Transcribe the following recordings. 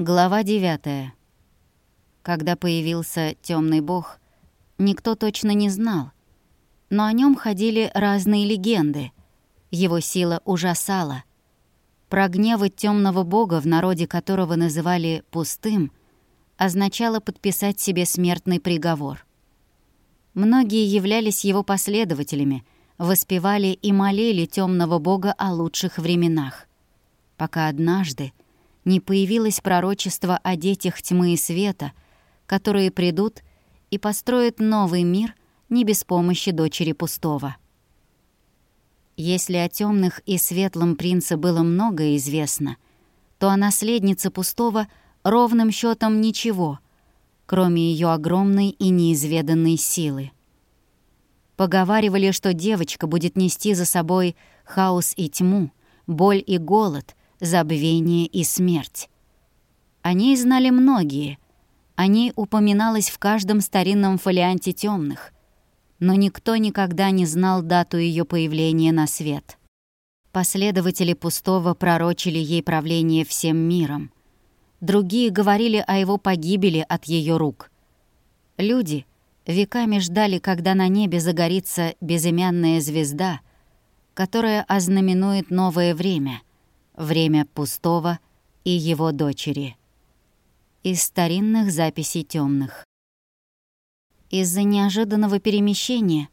Глава 9. Когда появился темный бог, никто точно не знал, но о нем ходили разные легенды. Его сила ужасала. Про гневы темного бога, в народе которого называли «пустым», означало подписать себе смертный приговор. Многие являлись его последователями, воспевали и молили темного бога о лучших временах, пока однажды не появилось пророчество о детях тьмы и света, которые придут и построят новый мир не без помощи дочери пустого. Если о темных и светлом принце было многое известно, то о наследнице пустого ровным счетом ничего, кроме ее огромной и неизведанной силы. Поговаривали, что девочка будет нести за собой хаос и тьму, боль и голод, забвение и смерть. О ней знали многие, о ней упоминалось в каждом старинном фолианте темных, но никто никогда не знал дату ее появления на свет. Последователи пустого пророчили ей правление всем миром. Другие говорили о его погибели от ее рук. Люди веками ждали, когда на небе загорится безымянная звезда, которая ознаменует новое время — Время пустого и его дочери. Из старинных записей темных. Из-за неожиданного перемещения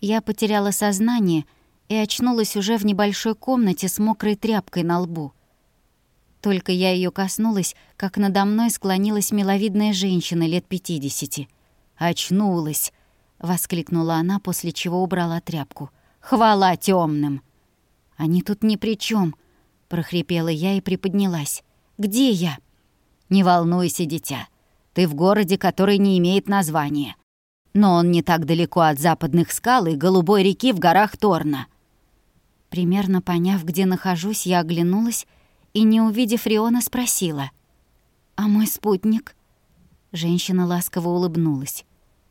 я потеряла сознание и очнулась уже в небольшой комнате с мокрой тряпкой на лбу. Только я ее коснулась, как надо мной склонилась миловидная женщина лет пятидесяти. «Очнулась!» — воскликнула она, после чего убрала тряпку. «Хвала темным! «Они тут ни при чем, прохрипела я и приподнялась. «Где я?» «Не волнуйся, дитя. Ты в городе, который не имеет названия. Но он не так далеко от западных скал и голубой реки в горах Торна». Примерно поняв, где нахожусь, я оглянулась и, не увидев Риона, спросила. «А мой спутник?» Женщина ласково улыбнулась.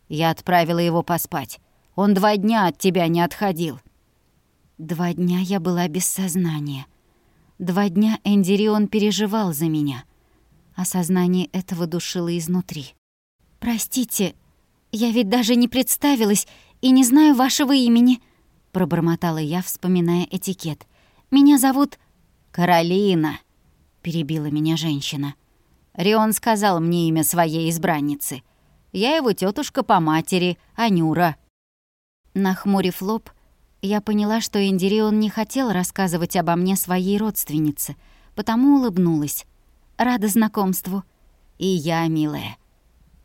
«Я отправила его поспать. Он два дня от тебя не отходил». Два дня я была без сознания — Два дня Эндирион переживал за меня. Осознание этого душило изнутри. «Простите, я ведь даже не представилась и не знаю вашего имени», — пробормотала я, вспоминая этикет. «Меня зовут...» «Каролина», — перебила меня женщина. Рион сказал мне имя своей избранницы. Я его тетушка по матери, Анюра. Нахмурив лоб, я поняла, что Эндирион не хотел рассказывать обо мне своей родственнице, потому улыбнулась. Рада знакомству. И я, милая.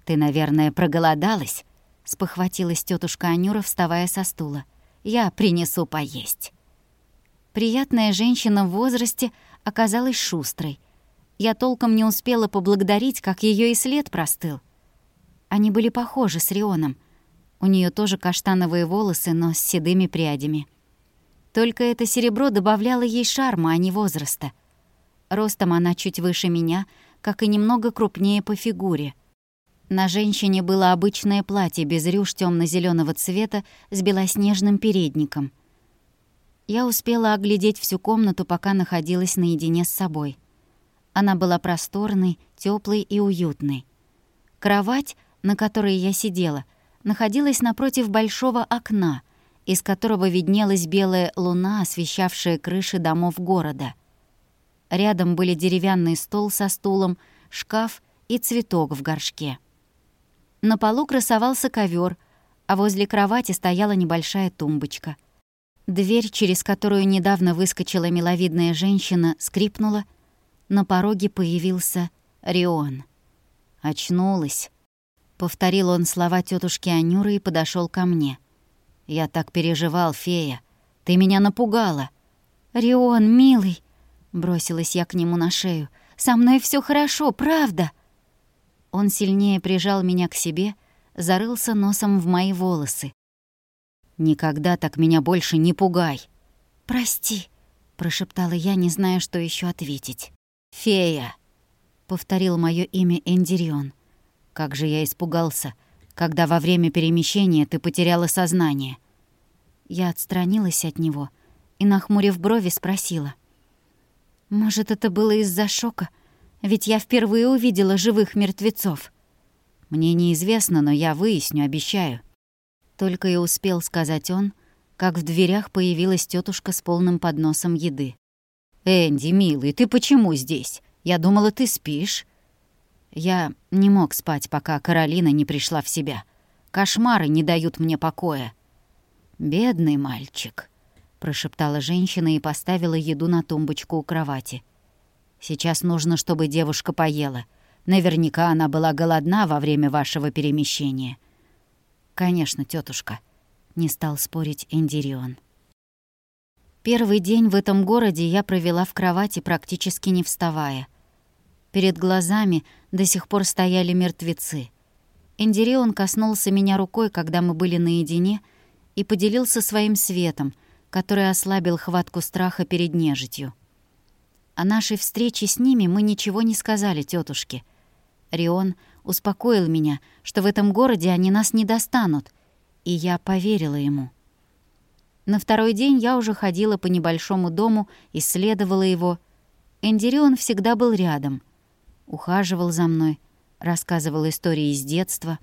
Ты, наверное, проголодалась? Спохватилась тетушка Анюра, вставая со стула. Я принесу поесть. Приятная женщина в возрасте оказалась шустрой. Я толком не успела поблагодарить, как ее и след простыл. Они были похожи с Рионом, у нее тоже каштановые волосы, но с седыми прядями. Только это серебро добавляло ей шарма, а не возраста. Ростом она чуть выше меня, как и немного крупнее по фигуре. На женщине было обычное платье без рюш темно зеленого цвета с белоснежным передником. Я успела оглядеть всю комнату, пока находилась наедине с собой. Она была просторной, теплой и уютной. Кровать, на которой я сидела, находилась напротив большого окна, из которого виднелась белая луна, освещавшая крыши домов города. Рядом были деревянный стол со стулом, шкаф и цветок в горшке. На полу красовался ковер, а возле кровати стояла небольшая тумбочка. Дверь, через которую недавно выскочила миловидная женщина, скрипнула. На пороге появился Рион. Очнулась. Повторил он слова тетушки Анюры и подошел ко мне. «Я так переживал, фея. Ты меня напугала». «Рион, милый!» Бросилась я к нему на шею. «Со мной все хорошо, правда!» Он сильнее прижал меня к себе, зарылся носом в мои волосы. «Никогда так меня больше не пугай!» «Прости!» — прошептала я, не зная, что еще ответить. «Фея!» — повторил мое имя Эндирион. Как же я испугался, когда во время перемещения ты потеряла сознание. Я отстранилась от него и, нахмурив брови, спросила. «Может, это было из-за шока? Ведь я впервые увидела живых мертвецов. Мне неизвестно, но я выясню, обещаю. Только и успел сказать он, как в дверях появилась тетушка с полным подносом еды. «Энди, милый, ты почему здесь? Я думала, ты спишь». Я не мог спать, пока Каролина не пришла в себя. Кошмары не дают мне покоя. «Бедный мальчик», — прошептала женщина и поставила еду на тумбочку у кровати. «Сейчас нужно, чтобы девушка поела. Наверняка она была голодна во время вашего перемещения». «Конечно, тетушка», — не стал спорить Эндирион. Первый день в этом городе я провела в кровати, практически не вставая. Перед глазами до сих пор стояли мертвецы. Эндирион коснулся меня рукой, когда мы были наедине, и поделился своим светом, который ослабил хватку страха перед нежитью. О нашей встрече с ними мы ничего не сказали тетушке. Рион успокоил меня, что в этом городе они нас не достанут, и я поверила ему. На второй день я уже ходила по небольшому дому, исследовала его. Эндирион всегда был рядом. Ухаживал за мной, рассказывал истории из детства.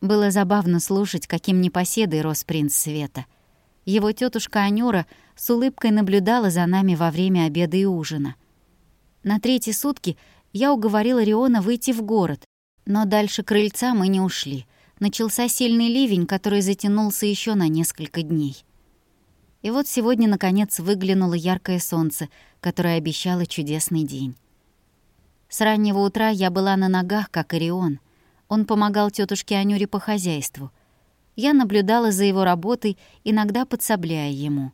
Было забавно слушать, каким непоседой рос принц Света. Его тетушка Анюра с улыбкой наблюдала за нами во время обеда и ужина. На третьи сутки я уговорила Риона выйти в город, но дальше крыльца мы не ушли. Начался сильный ливень, который затянулся еще на несколько дней. И вот сегодня, наконец, выглянуло яркое солнце, которое обещало чудесный день. С раннего утра я была на ногах, как Орион. Он помогал тетушке Анюре по хозяйству. Я наблюдала за его работой, иногда подсобляя ему.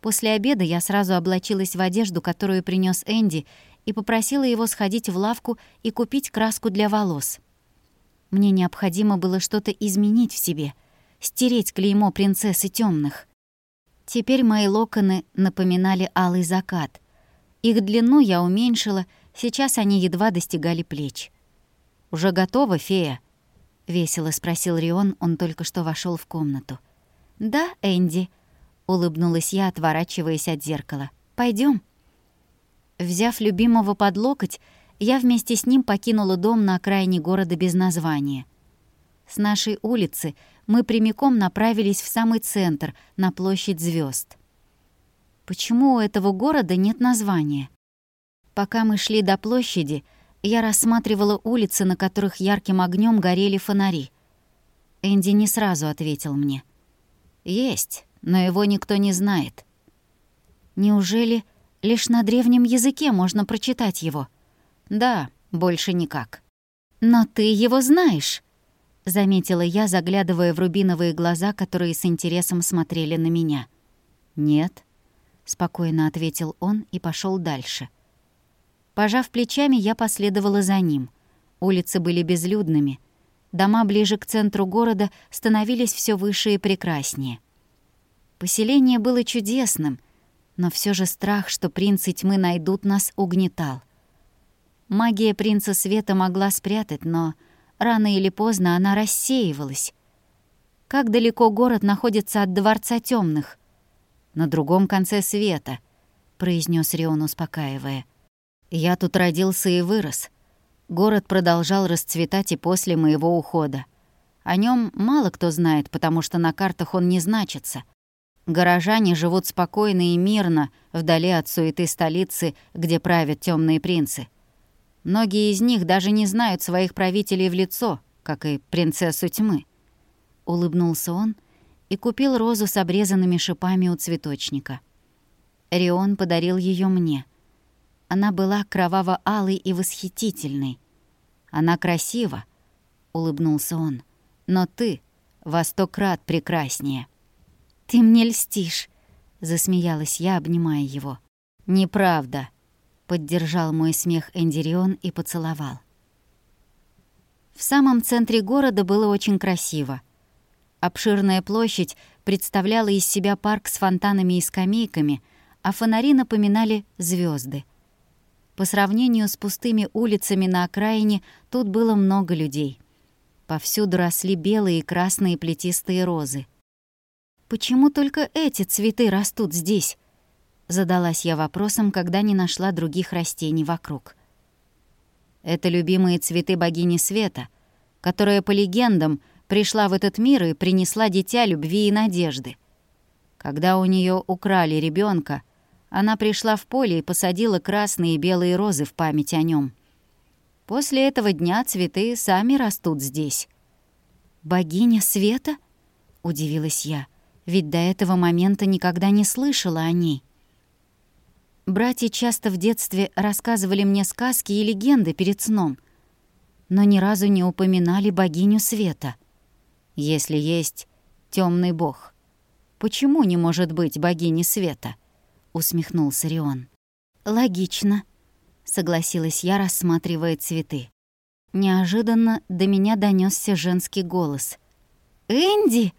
После обеда я сразу облачилась в одежду, которую принес Энди, и попросила его сходить в лавку и купить краску для волос. Мне необходимо было что-то изменить в себе, стереть клеймо принцессы темных. Теперь мои локоны напоминали алый закат. Их длину я уменьшила — Сейчас они едва достигали плеч. «Уже готова, фея?» — весело спросил Рион, он только что вошел в комнату. «Да, Энди», — улыбнулась я, отворачиваясь от зеркала. Пойдем. Взяв любимого под локоть, я вместе с ним покинула дом на окраине города без названия. С нашей улицы мы прямиком направились в самый центр, на площадь звезд. Почему у этого города нет названия? Пока мы шли до площади, я рассматривала улицы, на которых ярким огнем горели фонари. Энди не сразу ответил мне. «Есть, но его никто не знает». «Неужели лишь на древнем языке можно прочитать его?» «Да, больше никак». «Но ты его знаешь», — заметила я, заглядывая в рубиновые глаза, которые с интересом смотрели на меня. «Нет», — спокойно ответил он и пошел дальше. — Пожав плечами, я последовала за ним. Улицы были безлюдными. Дома ближе к центру города становились все выше и прекраснее. Поселение было чудесным, но все же страх, что принцы тьмы найдут нас, угнетал. Магия принца света могла спрятать, но рано или поздно она рассеивалась. Как далеко город находится от Дворца Темных? На другом конце света, произнес Рион, успокаивая. Я тут родился и вырос. Город продолжал расцветать и после моего ухода. О нем мало кто знает, потому что на картах он не значится. Горожане живут спокойно и мирно, вдали от суеты столицы, где правят темные принцы. Многие из них даже не знают своих правителей в лицо, как и принцессу тьмы. Улыбнулся он и купил розу с обрезанными шипами у цветочника. Рион подарил ее мне. Она была кроваво-алой и восхитительной. Она красива, — улыбнулся он. Но ты во сто крат прекраснее. Ты мне льстишь, — засмеялась я, обнимая его. Неправда, — поддержал мой смех Эндирион и поцеловал. В самом центре города было очень красиво. Обширная площадь представляла из себя парк с фонтанами и скамейками, а фонари напоминали звезды. По сравнению с пустыми улицами на окраине тут было много людей. Повсюду росли белые и красные плетистые розы. «Почему только эти цветы растут здесь?» Задалась я вопросом, когда не нашла других растений вокруг. Это любимые цветы богини света, которая, по легендам, пришла в этот мир и принесла дитя любви и надежды. Когда у нее украли ребенка, она пришла в поле и посадила красные и белые розы в память о нем. После этого дня цветы сами растут здесь. «Богиня света?» — удивилась я, ведь до этого момента никогда не слышала о ней. Братья часто в детстве рассказывали мне сказки и легенды перед сном, но ни разу не упоминали богиню света. Если есть темный бог, почему не может быть богини света? Усмехнулся Рион. Логично, согласилась я, рассматривая цветы. Неожиданно до меня донесся женский голос. «Энди!»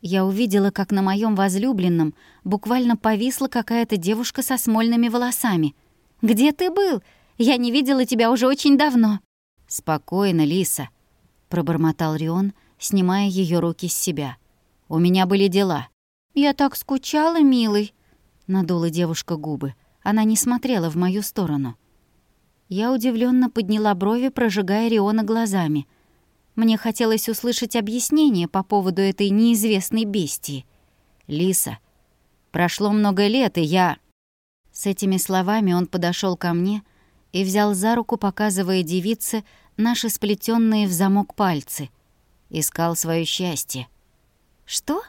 Я увидела, как на моем возлюбленном буквально повисла какая-то девушка со смольными волосами. «Где ты был? Я не видела тебя уже очень давно». «Спокойно, Лиса», — пробормотал Рион, снимая ее руки с себя. «У меня были дела». «Я так скучала, милый», — надула девушка губы. Она не смотрела в мою сторону. Я удивленно подняла брови, прожигая Риона глазами — мне хотелось услышать объяснение по поводу этой неизвестной бестии. «Лиса, прошло много лет, и я...» С этими словами он подошел ко мне и взял за руку, показывая девице наши сплетенные в замок пальцы. Искал свое счастье. «Что?»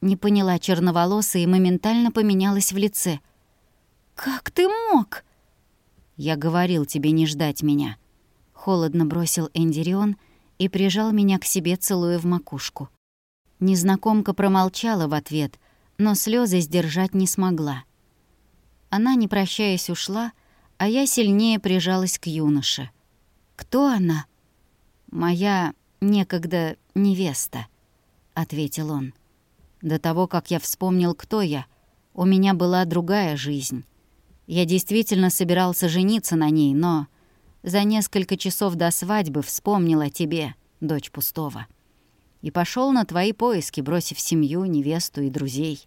Не поняла черноволосая и моментально поменялась в лице. «Как ты мог?» «Я говорил тебе не ждать меня», — холодно бросил Эндирион и прижал меня к себе, целуя в макушку. Незнакомка промолчала в ответ, но слезы сдержать не смогла. Она, не прощаясь, ушла, а я сильнее прижалась к юноше. «Кто она?» «Моя некогда невеста», — ответил он. «До того, как я вспомнил, кто я, у меня была другая жизнь. Я действительно собирался жениться на ней, но за несколько часов до свадьбы вспомнил о тебе, дочь пустого. И пошел на твои поиски, бросив семью, невесту и друзей.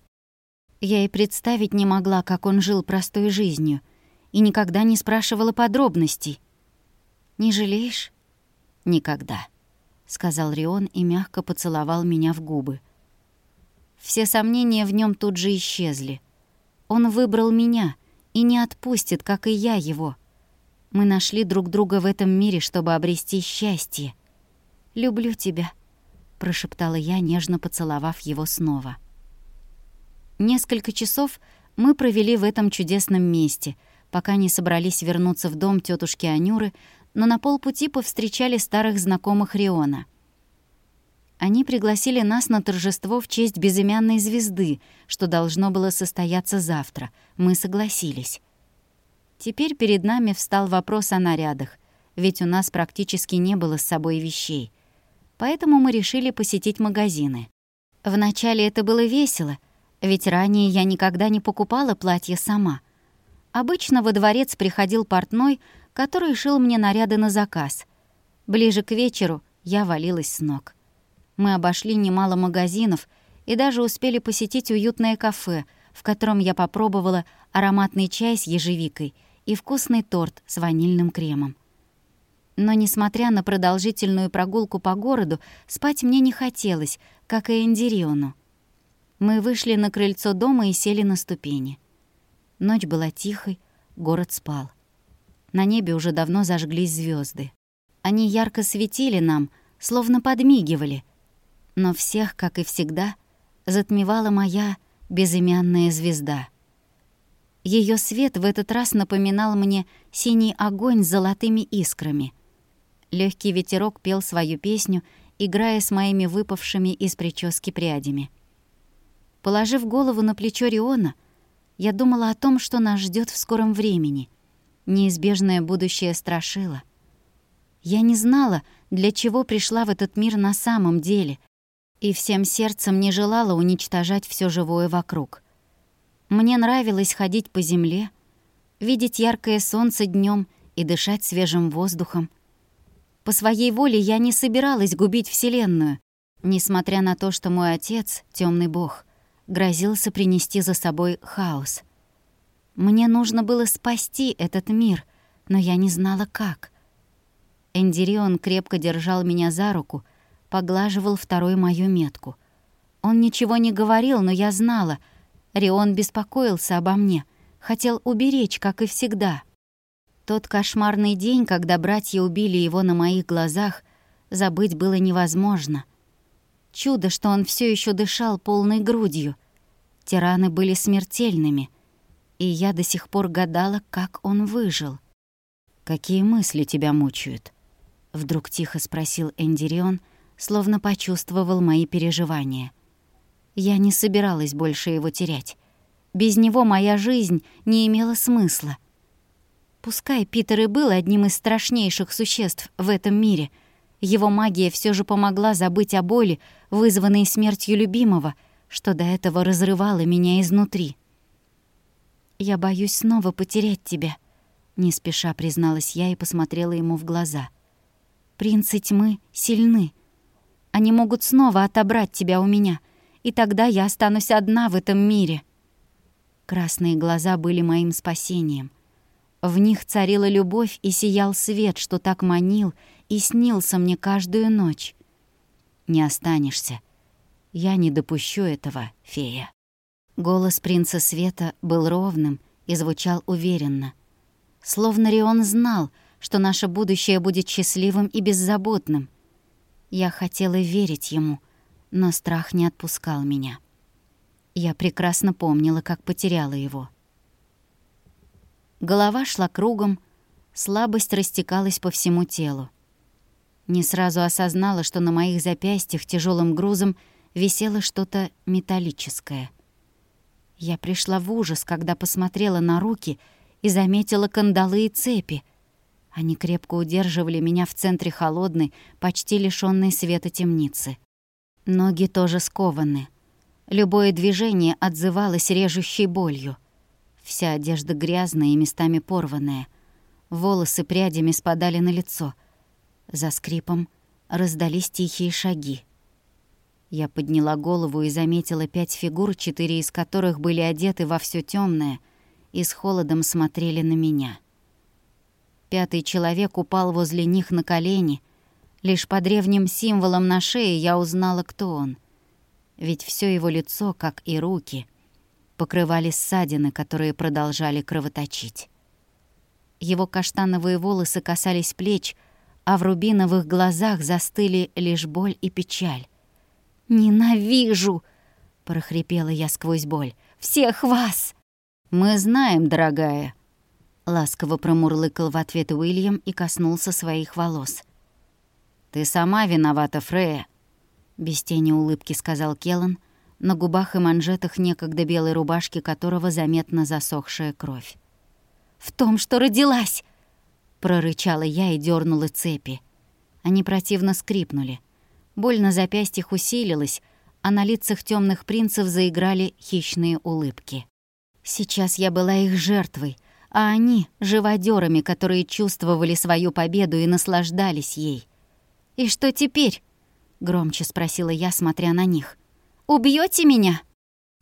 Я и представить не могла, как он жил простой жизнью, и никогда не спрашивала подробностей. «Не жалеешь?» «Никогда», — сказал Рион и мягко поцеловал меня в губы. Все сомнения в нем тут же исчезли. Он выбрал меня и не отпустит, как и я его — мы нашли друг друга в этом мире, чтобы обрести счастье. «Люблю тебя», — прошептала я, нежно поцеловав его снова. Несколько часов мы провели в этом чудесном месте, пока не собрались вернуться в дом тетушки Анюры, но на полпути повстречали старых знакомых Риона. Они пригласили нас на торжество в честь безымянной звезды, что должно было состояться завтра. Мы согласились. Теперь перед нами встал вопрос о нарядах, ведь у нас практически не было с собой вещей. Поэтому мы решили посетить магазины. Вначале это было весело, ведь ранее я никогда не покупала платье сама. Обычно во дворец приходил портной, который шил мне наряды на заказ. Ближе к вечеру я валилась с ног. Мы обошли немало магазинов и даже успели посетить уютное кафе, в котором я попробовала ароматный чай с ежевикой — и вкусный торт с ванильным кремом. Но, несмотря на продолжительную прогулку по городу, спать мне не хотелось, как и Эндириону. Мы вышли на крыльцо дома и сели на ступени. Ночь была тихой, город спал. На небе уже давно зажглись звезды. Они ярко светили нам, словно подмигивали. Но всех, как и всегда, затмевала моя безымянная звезда — ее свет в этот раз напоминал мне синий огонь с золотыми искрами. Легкий ветерок пел свою песню, играя с моими выпавшими из прически прядями. Положив голову на плечо Риона, я думала о том, что нас ждет в скором времени. Неизбежное будущее страшило. Я не знала, для чего пришла в этот мир на самом деле, и всем сердцем не желала уничтожать все живое вокруг — мне нравилось ходить по земле, видеть яркое солнце днем и дышать свежим воздухом. По своей воле я не собиралась губить Вселенную, несмотря на то, что мой отец, темный бог, грозился принести за собой хаос. Мне нужно было спасти этот мир, но я не знала как. Эндирион крепко держал меня за руку, поглаживал второй мою метку. Он ничего не говорил, но я знала. Рион беспокоился обо мне, хотел уберечь, как и всегда. Тот кошмарный день, когда братья убили его на моих глазах, забыть было невозможно. Чудо, что он все еще дышал полной грудью. Тираны были смертельными, и я до сих пор гадала, как он выжил. «Какие мысли тебя мучают?» Вдруг тихо спросил Эндирион, словно почувствовал мои переживания. Я не собиралась больше его терять. Без него моя жизнь не имела смысла. Пускай Питер и был одним из страшнейших существ в этом мире, его магия все же помогла забыть о боли, вызванной смертью любимого, что до этого разрывало меня изнутри. «Я боюсь снова потерять тебя», — не спеша призналась я и посмотрела ему в глаза. «Принцы тьмы сильны. Они могут снова отобрать тебя у меня, и тогда я останусь одна в этом мире». Красные глаза были моим спасением — в них царила любовь и сиял свет, что так манил и снился мне каждую ночь. «Не останешься. Я не допущу этого, фея». Голос принца Света был ровным и звучал уверенно. Словно Рион знал, что наше будущее будет счастливым и беззаботным. Я хотела верить ему, но страх не отпускал меня. Я прекрасно помнила, как потеряла его. Голова шла кругом, слабость растекалась по всему телу. Не сразу осознала, что на моих запястьях тяжелым грузом висело что-то металлическое. Я пришла в ужас, когда посмотрела на руки и заметила кандалы и цепи. Они крепко удерживали меня в центре холодной, почти лишённой света темницы. Ноги тоже скованы. Любое движение отзывалось режущей болью. Вся одежда грязная и местами порванная. Волосы прядями спадали на лицо. За скрипом раздались тихие шаги. Я подняла голову и заметила пять фигур, четыре из которых были одеты во все темное и с холодом смотрели на меня. Пятый человек упал возле них на колени. Лишь по древним символам на шее я узнала, кто он. Ведь все его лицо, как и руки, покрывали ссадины, которые продолжали кровоточить. Его каштановые волосы касались плеч, а в рубиновых глазах застыли лишь боль и печаль. «Ненавижу!» — прохрипела я сквозь боль. «Всех вас!» «Мы знаем, дорогая!» Ласково промурлыкал в ответ Уильям и коснулся своих волос. «Ты сама виновата, Фрея!» Без тени улыбки сказал Келлан — на губах и манжетах некогда белой рубашки которого заметна засохшая кровь. «В том, что родилась!» — прорычала я и дернула цепи. Они противно скрипнули. Боль на запястьях усилилась, а на лицах темных принцев заиграли хищные улыбки. Сейчас я была их жертвой, а они — живодерами, которые чувствовали свою победу и наслаждались ей. «И что теперь?» — громче спросила я, смотря на них. Убьете меня?»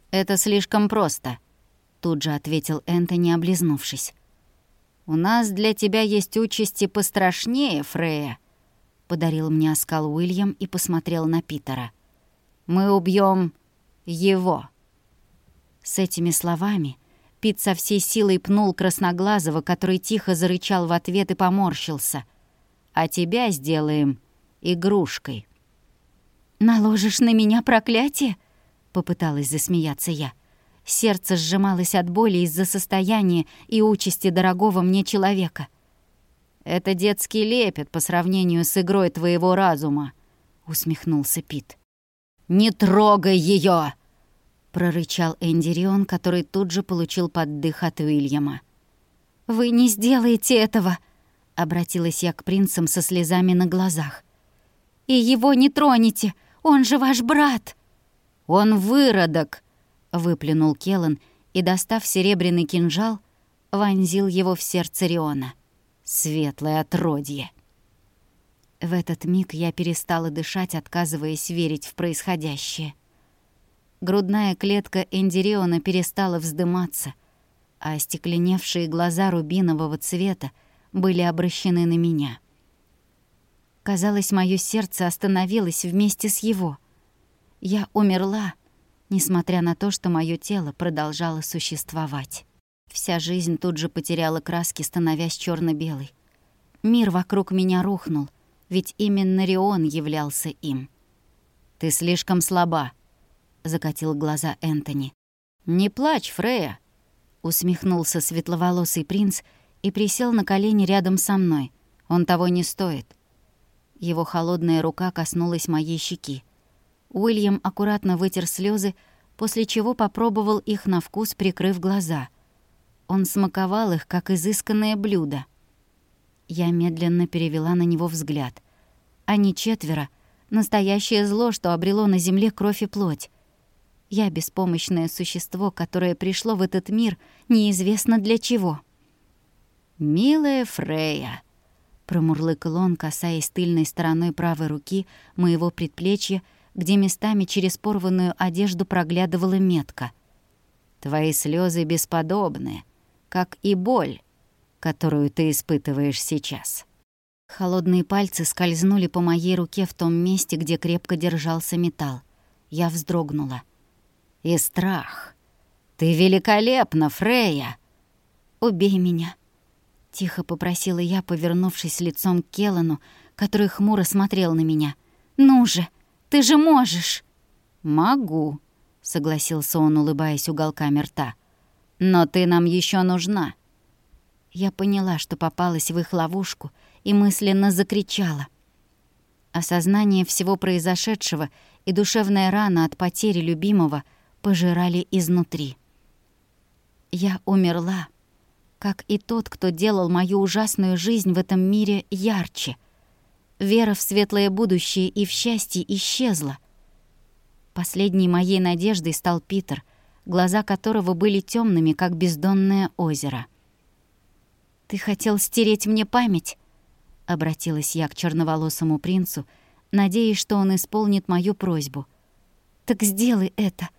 «Это слишком просто», — тут же ответил Энтони, облизнувшись. «У нас для тебя есть участи пострашнее, Фрея», — подарил мне оскал Уильям и посмотрел на Питера. «Мы убьем его». С этими словами Пит со всей силой пнул Красноглазого, который тихо зарычал в ответ и поморщился. «А тебя сделаем игрушкой». «Наложишь на меня проклятие?» — попыталась засмеяться я. Сердце сжималось от боли из-за состояния и участи дорогого мне человека. «Это детский лепет по сравнению с игрой твоего разума», — усмехнулся Пит. «Не трогай ее! Прорычал Эндирион, который тут же получил поддых от Уильяма. «Вы не сделаете этого!» — обратилась я к принцам со слезами на глазах. «И его не тронете! Он же ваш брат!» «Он выродок!» — выплюнул Келлан и, достав серебряный кинжал, вонзил его в сердце Риона. Светлое отродье! В этот миг я перестала дышать, отказываясь верить в происходящее. Грудная клетка Эндириона перестала вздыматься, а остекленевшие глаза рубинового цвета были обращены на меня. Казалось, мое сердце остановилось вместе с его. Я умерла, несмотря на то, что мое тело продолжало существовать. Вся жизнь тут же потеряла краски, становясь черно белой Мир вокруг меня рухнул, ведь именно Рион являлся им. «Ты слишком слаба», — закатил глаза Энтони. «Не плачь, Фрея», — усмехнулся светловолосый принц и присел на колени рядом со мной. «Он того не стоит». Его холодная рука коснулась моей щеки. Уильям аккуратно вытер слезы, после чего попробовал их на вкус, прикрыв глаза. Он смаковал их, как изысканное блюдо. Я медленно перевела на него взгляд. Они четверо — настоящее зло, что обрело на земле кровь и плоть. Я беспомощное существо, которое пришло в этот мир неизвестно для чего. «Милая Фрея», — промурлыкал он, касаясь тыльной стороной правой руки моего предплечья, где местами через порванную одежду проглядывала метка. «Твои слезы бесподобны, как и боль, которую ты испытываешь сейчас». Холодные пальцы скользнули по моей руке в том месте, где крепко держался металл. Я вздрогнула. «И страх. Ты великолепна, Фрея!» «Убей меня!» — тихо попросила я, повернувшись лицом к Келану, который хмуро смотрел на меня. «Ну же, ты же можешь!» «Могу», — согласился он, улыбаясь уголками рта. «Но ты нам еще нужна. Я поняла, что попалась в их ловушку, и мысленно закричала. Осознание всего произошедшего и душевная рана от потери любимого пожирали изнутри. Я умерла, как и тот, кто делал мою ужасную жизнь в этом мире ярче. Вера в светлое будущее и в счастье исчезла. Последней моей надеждой стал Питер, глаза которого были темными, как бездонное озеро — «Ты хотел стереть мне память?» — обратилась я к черноволосому принцу, надеясь, что он исполнит мою просьбу. «Так сделай это.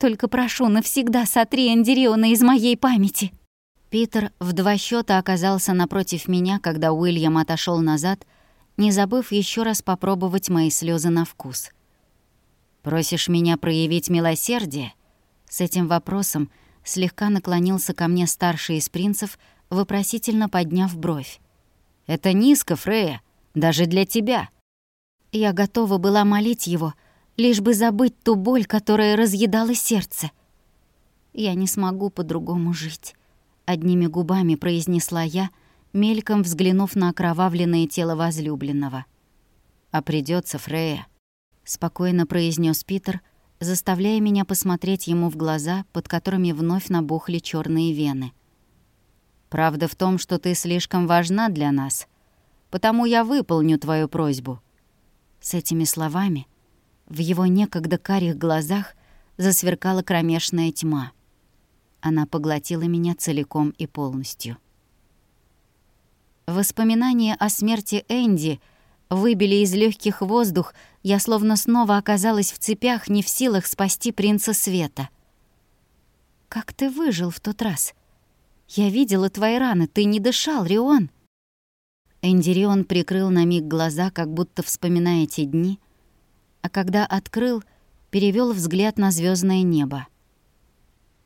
Только прошу, навсегда сотри Андериона из моей памяти». Питер в два счета оказался напротив меня, когда Уильям отошел назад, не забыв еще раз попробовать мои слезы на вкус. «Просишь меня проявить милосердие?» С этим вопросом слегка наклонился ко мне старший из принцев, вопросительно подняв бровь. «Это низко, Фрея, даже для тебя». Я готова была молить его, лишь бы забыть ту боль, которая разъедала сердце. «Я не смогу по-другому жить», — одними губами произнесла я, мельком взглянув на окровавленное тело возлюбленного. «А придется, Фрея», — спокойно произнес Питер, заставляя меня посмотреть ему в глаза, под которыми вновь набухли черные вены. Правда в том, что ты слишком важна для нас, потому я выполню твою просьбу». С этими словами в его некогда карих глазах засверкала кромешная тьма. Она поглотила меня целиком и полностью. Воспоминания о смерти Энди выбили из легких воздух, я словно снова оказалась в цепях, не в силах спасти принца света. «Как ты выжил в тот раз?» Я видела твои раны, ты не дышал, Рион!» Эндирион прикрыл на миг глаза, как будто вспоминая те дни, а когда открыл, перевел взгляд на звездное небо.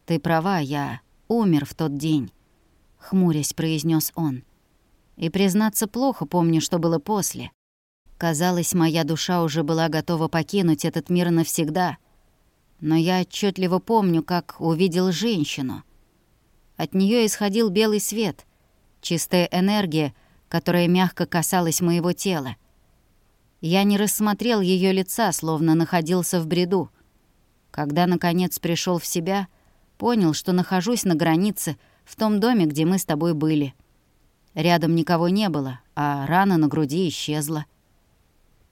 «Ты права, я умер в тот день», — хмурясь произнес он. «И, признаться, плохо помню, что было после. Казалось, моя душа уже была готова покинуть этот мир навсегда, но я отчетливо помню, как увидел женщину — от нее исходил белый свет, чистая энергия, которая мягко касалась моего тела. Я не рассмотрел ее лица, словно находился в бреду. Когда, наконец, пришел в себя, понял, что нахожусь на границе, в том доме, где мы с тобой были. Рядом никого не было, а рана на груди исчезла.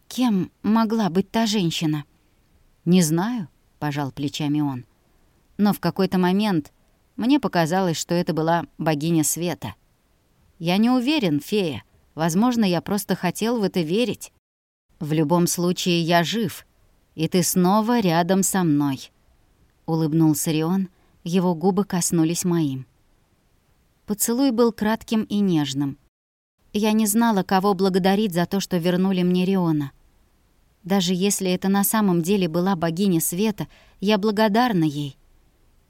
«Кем могла быть та женщина?» «Не знаю», — пожал плечами он. «Но в какой-то момент мне показалось, что это была богиня света. Я не уверен, фея. Возможно, я просто хотел в это верить. В любом случае, я жив, и ты снова рядом со мной. Улыбнулся Рион, его губы коснулись моим. Поцелуй был кратким и нежным. Я не знала, кого благодарить за то, что вернули мне Риона. Даже если это на самом деле была богиня света, я благодарна ей.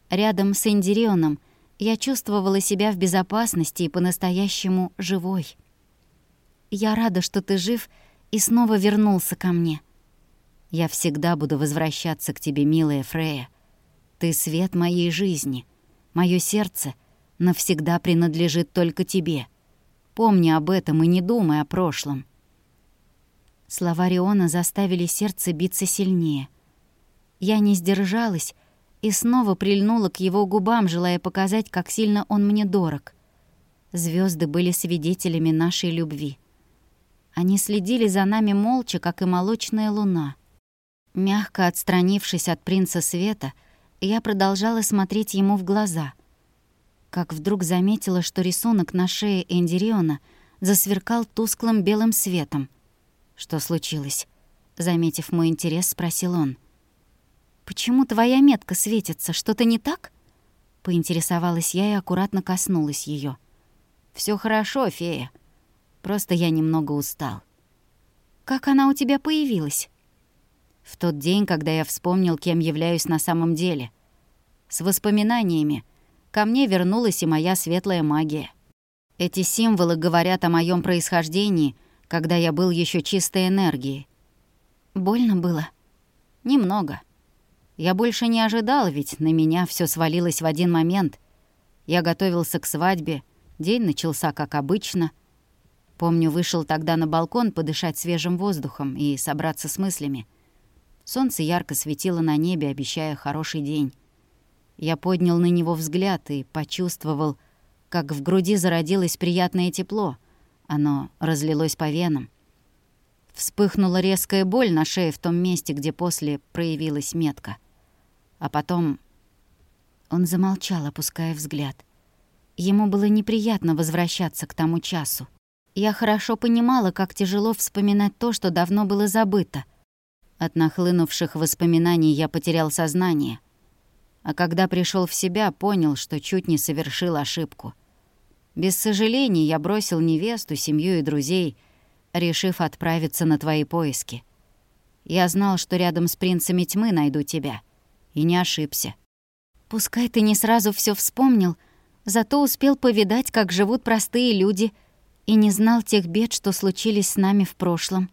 Рядом с Эндирионом я чувствовала себя в безопасности и по-настоящему живой. Я рада, что ты жив и снова вернулся ко мне. Я всегда буду возвращаться к тебе, милая Фрея. Ты свет моей жизни. Моё сердце навсегда принадлежит только тебе. Помни об этом и не думай о прошлом. Слова Риона заставили сердце биться сильнее. Я не сдержалась и снова прильнула к его губам, желая показать, как сильно он мне дорог. Звезды были свидетелями нашей любви. Они следили за нами молча, как и молочная луна. Мягко отстранившись от принца света, я продолжала смотреть ему в глаза. Как вдруг заметила, что рисунок на шее Эндириона засверкал тусклым белым светом — «Что случилось?» Заметив мой интерес, спросил он. «Почему твоя метка светится? Что-то не так?» Поинтересовалась я и аккуратно коснулась ее. Все хорошо, фея. Просто я немного устал». «Как она у тебя появилась?» «В тот день, когда я вспомнил, кем являюсь на самом деле. С воспоминаниями ко мне вернулась и моя светлая магия. Эти символы говорят о моем происхождении — когда я был еще чистой энергией. Больно было? Немного. Я больше не ожидал, ведь на меня все свалилось в один момент. Я готовился к свадьбе, день начался как обычно. Помню, вышел тогда на балкон подышать свежим воздухом и собраться с мыслями. Солнце ярко светило на небе, обещая хороший день. Я поднял на него взгляд и почувствовал, как в груди зародилось приятное тепло — оно разлилось по венам. Вспыхнула резкая боль на шее в том месте, где после проявилась метка. А потом... Он замолчал, опуская взгляд. Ему было неприятно возвращаться к тому часу. Я хорошо понимала, как тяжело вспоминать то, что давно было забыто. От нахлынувших воспоминаний я потерял сознание. А когда пришел в себя, понял, что чуть не совершил ошибку — без сожалений я бросил невесту, семью и друзей, решив отправиться на твои поиски. Я знал, что рядом с принцами тьмы найду тебя. И не ошибся. Пускай ты не сразу все вспомнил, зато успел повидать, как живут простые люди, и не знал тех бед, что случились с нами в прошлом.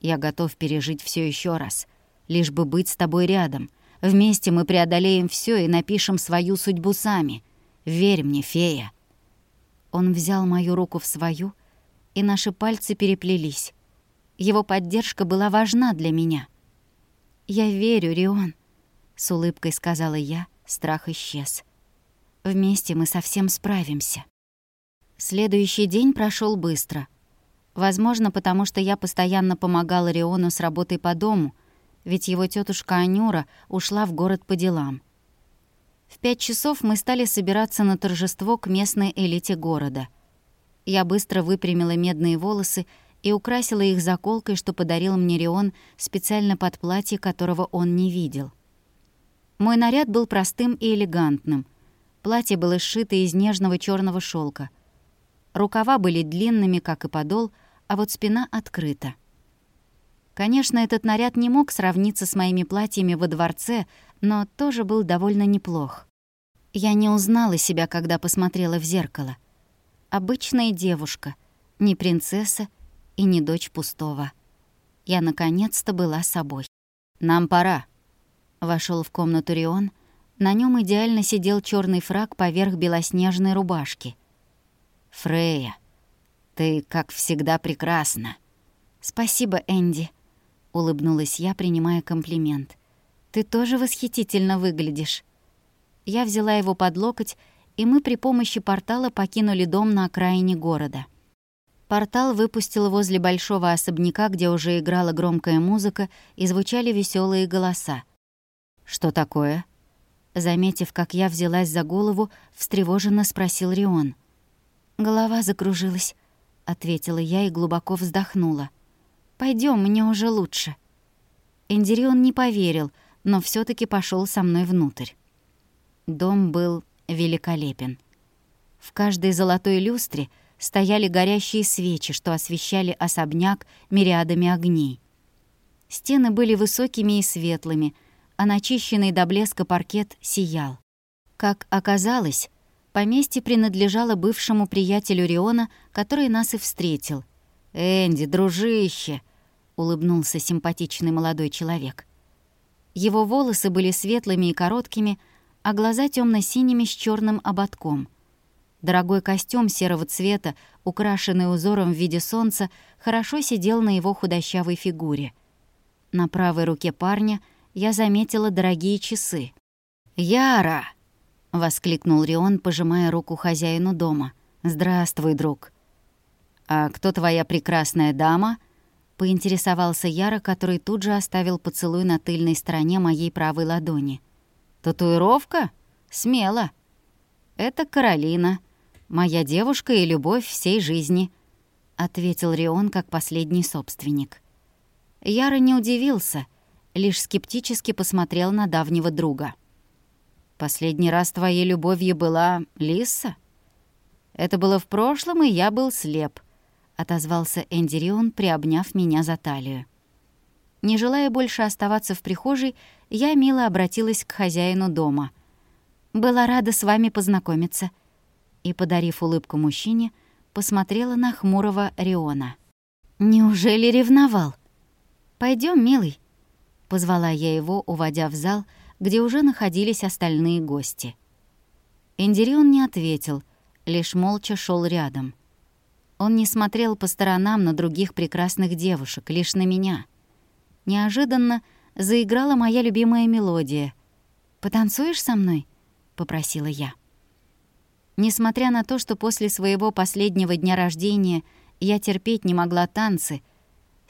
Я готов пережить все еще раз, лишь бы быть с тобой рядом. Вместе мы преодолеем все и напишем свою судьбу сами. Верь мне, фея. Он взял мою руку в свою, и наши пальцы переплелись. Его поддержка была важна для меня. «Я верю, Рион», — с улыбкой сказала я, страх исчез. «Вместе мы совсем справимся». Следующий день прошел быстро. Возможно, потому что я постоянно помогала Риону с работой по дому, ведь его тетушка Анюра ушла в город по делам. В пять часов мы стали собираться на торжество к местной элите города. Я быстро выпрямила медные волосы и украсила их заколкой, что подарил мне Рион специально под платье, которого он не видел. Мой наряд был простым и элегантным. Платье было сшито из нежного черного шелка. Рукава были длинными, как и подол, а вот спина открыта. Конечно, этот наряд не мог сравниться с моими платьями во дворце, но тоже был довольно неплох. Я не узнала себя, когда посмотрела в зеркало. Обычная девушка, не принцесса и не дочь пустого. Я наконец-то была собой. «Нам пора», — вошел в комнату Рион. На нем идеально сидел черный фраг поверх белоснежной рубашки. «Фрея, ты, как всегда, прекрасна». «Спасибо, Энди», — улыбнулась я, принимая комплимент. «Ты тоже восхитительно выглядишь». Я взяла его под локоть, и мы при помощи портала покинули дом на окраине города. Портал выпустил возле большого особняка, где уже играла громкая музыка и звучали веселые голоса. «Что такое?» Заметив, как я взялась за голову, встревоженно спросил Рион. «Голова закружилась», — ответила я и глубоко вздохнула. Пойдем, мне уже лучше». Эндирион не поверил, но все таки пошел со мной внутрь. Дом был великолепен. В каждой золотой люстре стояли горящие свечи, что освещали особняк мириадами огней. Стены были высокими и светлыми, а начищенный до блеска паркет сиял. Как оказалось, поместье принадлежало бывшему приятелю Риона, который нас и встретил. «Энди, дружище!» — улыбнулся симпатичный молодой человек. Его волосы были светлыми и короткими, а глаза темно синими с черным ободком. Дорогой костюм серого цвета, украшенный узором в виде солнца, хорошо сидел на его худощавой фигуре — на правой руке парня я заметила дорогие часы. «Яра!» — воскликнул Рион, пожимая руку хозяину дома. «Здравствуй, друг». «А кто твоя прекрасная дама?» — поинтересовался Яра, который тут же оставил поцелуй на тыльной стороне моей правой ладони. «Татуировка? Смело. Это Каролина, моя девушка и любовь всей жизни», — ответил Рион как последний собственник. Яра не удивился, лишь скептически посмотрел на давнего друга. «Последний раз твоей любовью была Лиса?» «Это было в прошлом, и я был слеп», — отозвался Эндирион, приобняв меня за талию. Не желая больше оставаться в прихожей, я мило обратилась к хозяину дома. «Была рада с вами познакомиться», и, подарив улыбку мужчине, посмотрела на хмурого Риона. «Неужели ревновал?» Пойдем, милый», — позвала я его, уводя в зал, где уже находились остальные гости. Эндирион не ответил, лишь молча шел рядом. Он не смотрел по сторонам на других прекрасных девушек, лишь на меня. Неожиданно заиграла моя любимая мелодия. «Потанцуешь со мной?» — попросила я. Несмотря на то, что после своего последнего дня рождения я терпеть не могла танцы —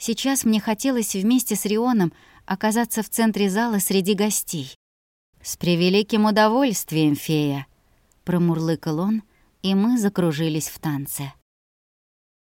Сейчас мне хотелось вместе с Рионом оказаться в центре зала среди гостей. «С превеликим удовольствием, фея!» — промурлыкал он, и мы закружились в танце.